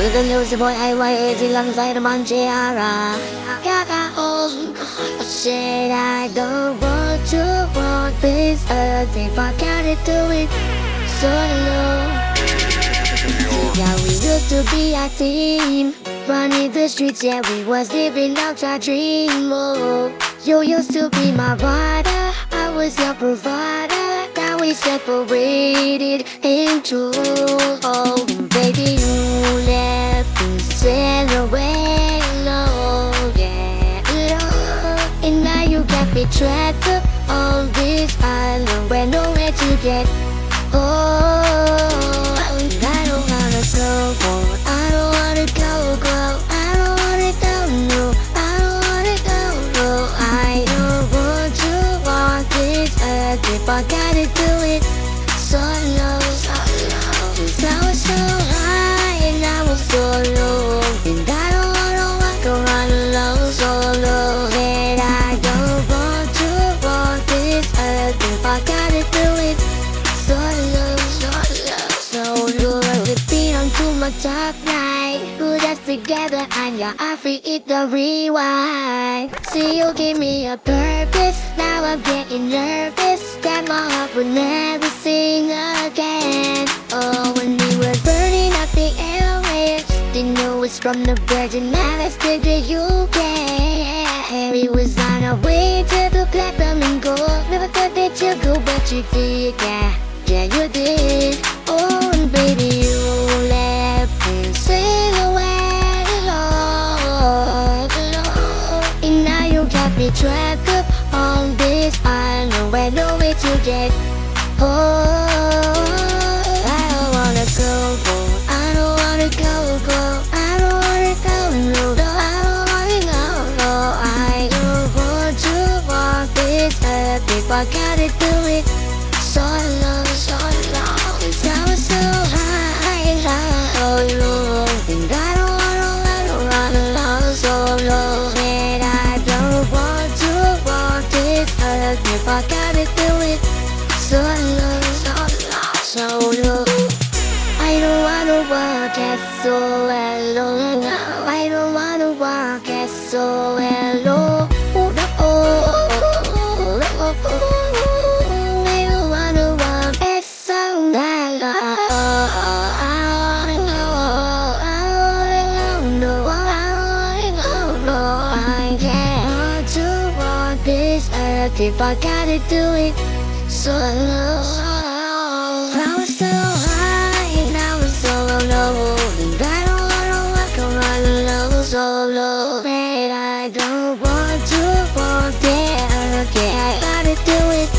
With the news boy I wait lang sa naman Chiara I said I don't want to want this earth. If I gotta do it solo. Yeah we used to be a team. Running the streets yeah we was living out our dream. Oh. You used to be my rider. I was your provider. Now we separated into oh baby you me trapped up on this island where nowhere to get. Oh I don't wanna go go I don't wanna go go. I don't wanna go no. I don't wanna go no. I don't want to walk this earth if I gotta Onto my dark night. Put us together and I free it the rewind. See you give me a purpose. Now I'm getting nervous That my heart would never sing again. Oh when we were burning up the airwaves Didn't know it's from the Virgin Islands to the UK We was on our way to the platinum and gold. Never thought that you'd go but you did Yeah trapped up on this island Where no way to get home. I don't wanna go, go. I don't wanna go, go. I don't wanna go, no, no I don't wanna go, no. I don't want to walk this earth If I gotta do it solo I wanna walk so alone I don't wanna walk it so alone I don't wanna walk so oh, oh, oh, alone I don't know I don't know. I can't wanna walk it so If I gotta do it solo I was so high and I was so low. And I don't wanna walk around alone. I don't want to again. Gotta do it